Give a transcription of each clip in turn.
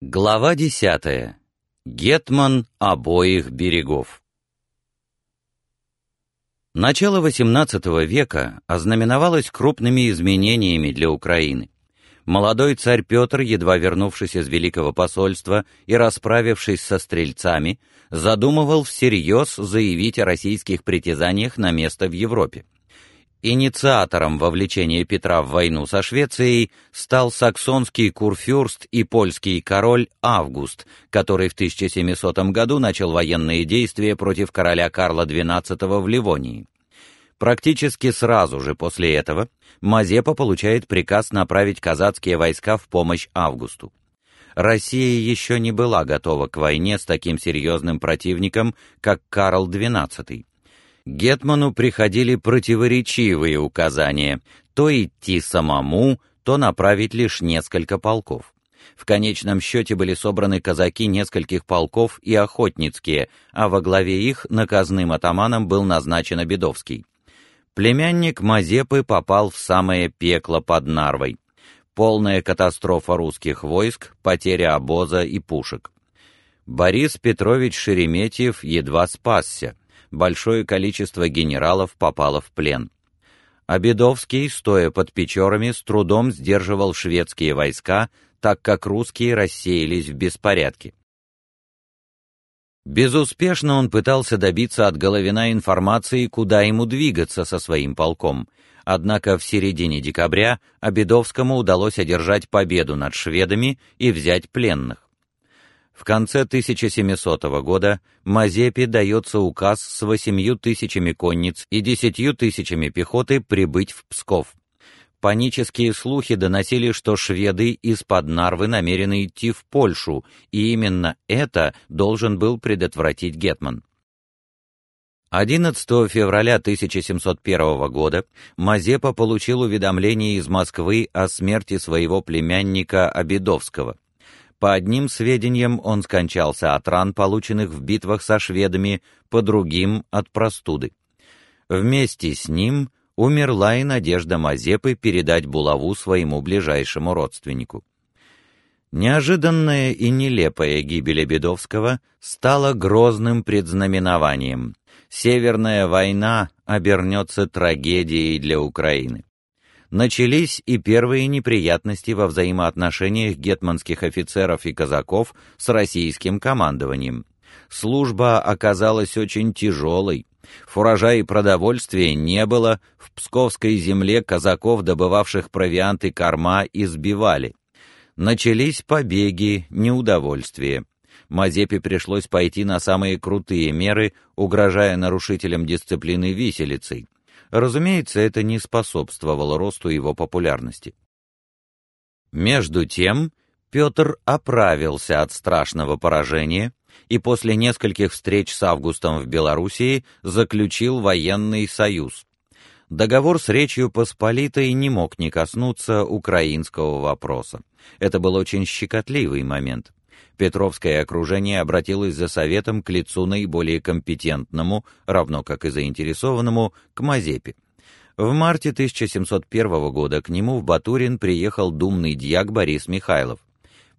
Глава десятая. Гетман обоих берегов. Начало XVIII века ознаменовалось крупными изменениями для Украины. Молодой царь Петр, едва вернувшись из Великого посольства и расправившись со стрельцами, задумывал всерьез заявить о российских притязаниях на место в Европе. Инициатором вовлечения Петра в войну со Швецией стал саксонский курфюрст и польский король Август, который в 1700 году начал военные действия против короля Карла XII в Ливонии. Практически сразу же после этого Мазепа получает приказ направить казацкие войска в помощь Августу. Россия еще не была готова к войне с таким серьезным противником, как Карл XII. Гетману приходили противоречивые указания то идти самому, то направить лишь несколько полков. В конечном счете были собраны казаки нескольких полков и охотницкие, а во главе их наказным атаманом был назначен Обедовский. Племянник Мазепы попал в самое пекло под Нарвой. Полная катастрофа русских войск, потеря обоза и пушек. Борис Петрович Шереметьев едва спасся большое количество генералов попало в плен. Обедовский, стоя под Печорами, с трудом сдерживал шведские войска, так как русские рассеялись в беспорядке. Безуспешно он пытался добиться от Головина информации, куда ему двигаться со своим полком. Однако в середине декабря Обедовскому удалось одержать победу над шведами и взять пленных. В конце 1700 года Мазепе дается указ с восемью тысячами конниц и десятью тысячами пехоты прибыть в Псков. Панические слухи доносили, что шведы из-под Нарвы намерены идти в Польшу, и именно это должен был предотвратить Гетман. 11 февраля 1701 года Мазепа получил уведомление из Москвы о смерти своего племянника Обедовского. По одним сведениям он скончался от ран, полученных в битвах со шведами, по другим — от простуды. Вместе с ним умерла и надежда Мазепы передать булаву своему ближайшему родственнику. Неожиданная и нелепая гибель Бедовского стала грозным предзнаменованием. Северная война обернется трагедией для Украины начались и первые неприятности во взаимоотношениях гетманских офицеров и казаков с российским командованием. Служба оказалась очень тяжелой. Фуража и продовольствия не было, в Псковской земле казаков, добывавших провиант и корма, избивали. Начались побеги, неудовольствие. Мазепе пришлось пойти на самые крутые меры, угрожая нарушителям дисциплины виселицей. Разумеется, это не способствовало росту его популярности. Между тем, Петр оправился от страшного поражения и после нескольких встреч с Августом в Белоруссии заключил военный союз. Договор с Речью Посполитой не мог не коснуться украинского вопроса. Это был очень щекотливый момент. Петровское окружение обратилось за советом к лицу наиболее компетентному, равно как и заинтересованному, к Мазепе. В марте 1701 года к нему в Батурин приехал думный дьяк Борис Михайлов.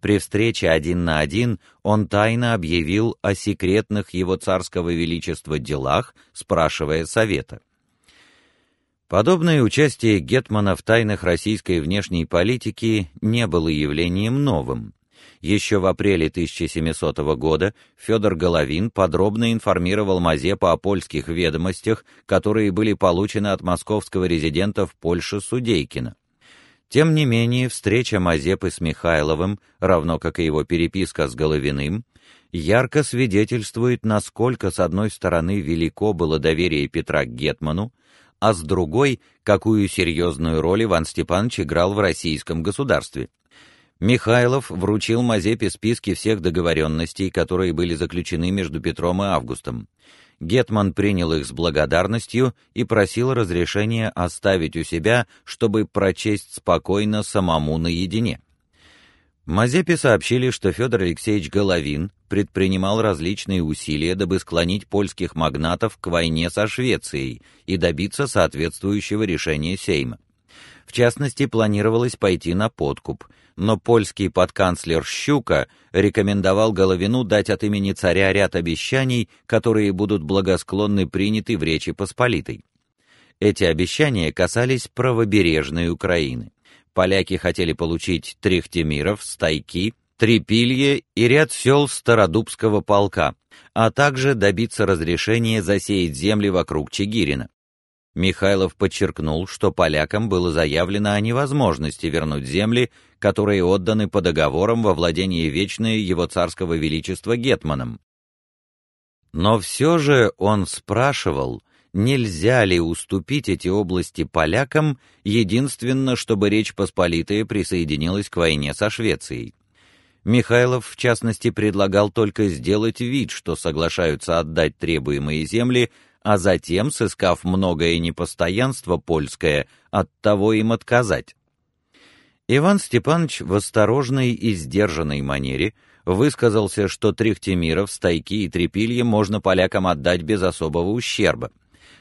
При встрече один на один он тайно объявил о секретных его царского величества делах, спрашивая совета. Подобное участие гетмана в тайнах российской внешней политики не было явлением новым. Еще в апреле 1700 года Федор Головин подробно информировал Мазепа о польских ведомостях, которые были получены от московского резидента в Польше Судейкина. Тем не менее, встреча Мазепы с Михайловым, равно как и его переписка с Головиным, ярко свидетельствует, насколько с одной стороны велико было доверие Петра к гетману, а с другой, какую серьезную роль Иван Степанович играл в российском государстве. Михайлов вручил Мазепе списки всех договоренностей, которые были заключены между Петром и Августом. Гетман принял их с благодарностью и просил разрешения оставить у себя, чтобы прочесть спокойно самому наедине. Мазепе сообщили, что Федор Алексеевич Головин предпринимал различные усилия, дабы склонить польских магнатов к войне со Швецией и добиться соответствующего решения Сейма. В частности, планировалось пойти на подкуп, но польский подканцлер Щука рекомендовал Головину дать от имени царя ряд обещаний, которые будут благосклонны приняты в Речи Посполитой. Эти обещания касались правобережной Украины. Поляки хотели получить Трехтемиров, Стайки, Трепилье и ряд сел Стародубского полка, а также добиться разрешения засеять земли вокруг Чигирина. Михайлов подчеркнул, что полякам было заявлено о невозможности вернуть земли, которые отданы по договорам во владение вечное его царского величества гетманом. Но все же он спрашивал, нельзя ли уступить эти области полякам, единственно, чтобы Речь Посполитая присоединилась к войне со Швецией. Михайлов, в частности, предлагал только сделать вид, что соглашаются отдать требуемые земли, а затем, сыскав многое непостоянство польское, от того им отказать. Иван Степанович в осторожной и сдержанной манере высказался, что Трехтемиров, Стайки и Трепилье можно полякам отдать без особого ущерба.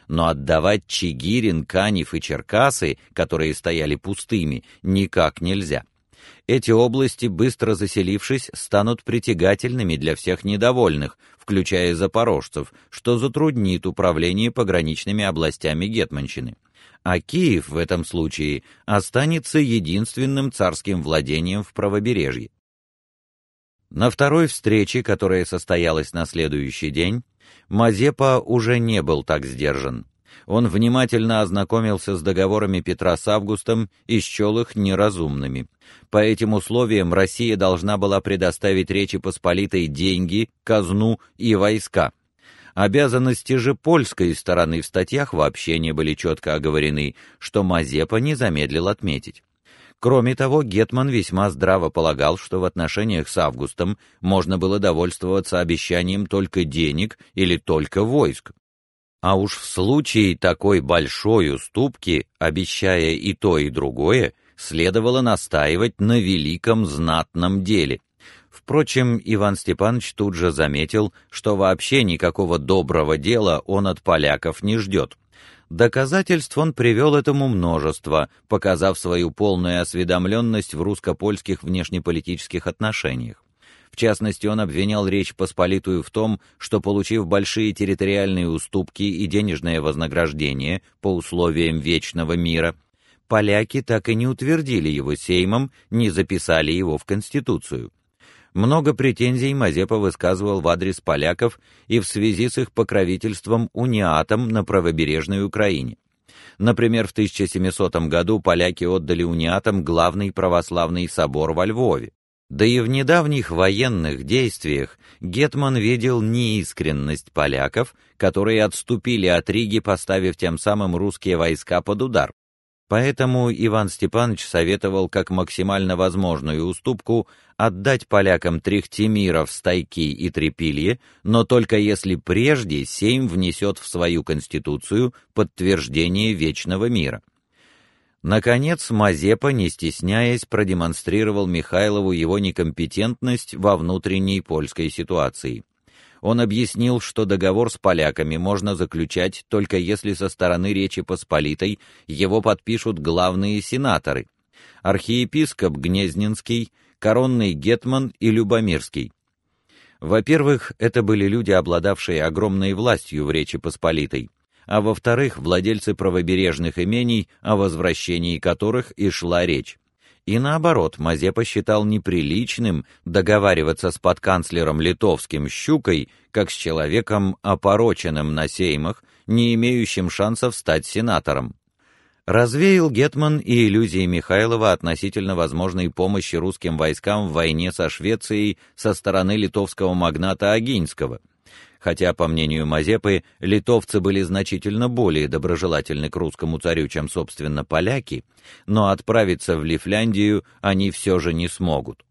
Но отдавать Чигирин, Канев и Черкасы, которые стояли пустыми, никак нельзя. Эти области, быстро заселившись, станут притягательными для всех недовольных, включая запорожцев, что затруднит управление пограничными областями гетманщины. А Киев в этом случае останется единственным царским владением в правобережье. На второй встрече, которая состоялась на следующий день, Мазепа уже не был так сдержан он внимательно ознакомился с договорами Петра с Августом и счел их неразумными. По этим условиям Россия должна была предоставить Речи Посполитой деньги, казну и войска. Обязанности же польской стороны в статьях вообще не были четко оговорены, что Мазепа не замедлил отметить. Кроме того, гетман весьма здраво полагал, что в отношениях с Августом можно было довольствоваться обещанием только денег или только войск. А уж в случае такой большой уступки, обещая и то, и другое, следовало настаивать на великом знатном деле. Впрочем, Иван Степанович тут же заметил, что вообще никакого доброго дела он от поляков не ждет. Доказательств он привел этому множество, показав свою полную осведомленность в русско-польских внешнеполитических отношениях частности, он обвинял Речь Посполитую в том, что, получив большие территориальные уступки и денежное вознаграждение по условиям вечного мира, поляки так и не утвердили его сеймом, не записали его в Конституцию. Много претензий Мазепа высказывал в адрес поляков и в связи с их покровительством униатам на правобережной Украине. Например, в 1700 году поляки отдали униатам главный православный собор во Львове. Да и в недавних военных действиях гетман видел неискренность поляков, которые отступили от Риги, поставив тем самым русские войска под удар. Поэтому Иван Степанович советовал как максимально возможную уступку отдать полякам Трехтемиров, Стайки и Трепилье, но только если прежде Сейм внесет в свою конституцию подтверждение вечного мира. Наконец, Мазепа, не стесняясь, продемонстрировал Михайлову его некомпетентность во внутренней польской ситуации. Он объяснил, что договор с поляками можно заключать только если со стороны Речи Посполитой его подпишут главные сенаторы: архиепископ Гнезненский, коронный гетман и Любомирский. Во-первых, это были люди, обладавшие огромной властью в Речи Посполитой а во-вторых, владельцы правобережных имений, о возвращении которых и шла речь. И наоборот, Мазепа считал неприличным договариваться с подканцлером литовским Щукой, как с человеком опороченным на сеймах, не имеющим шансов стать сенатором. Развеял гетман и иллюзии Михайлова относительно возможной помощи русским войскам в войне со Швецией со стороны литовского магната Агинского – хотя, по мнению Мазепы, литовцы были значительно более доброжелательны к русскому царю, чем, собственно, поляки, но отправиться в Лифляндию они все же не смогут.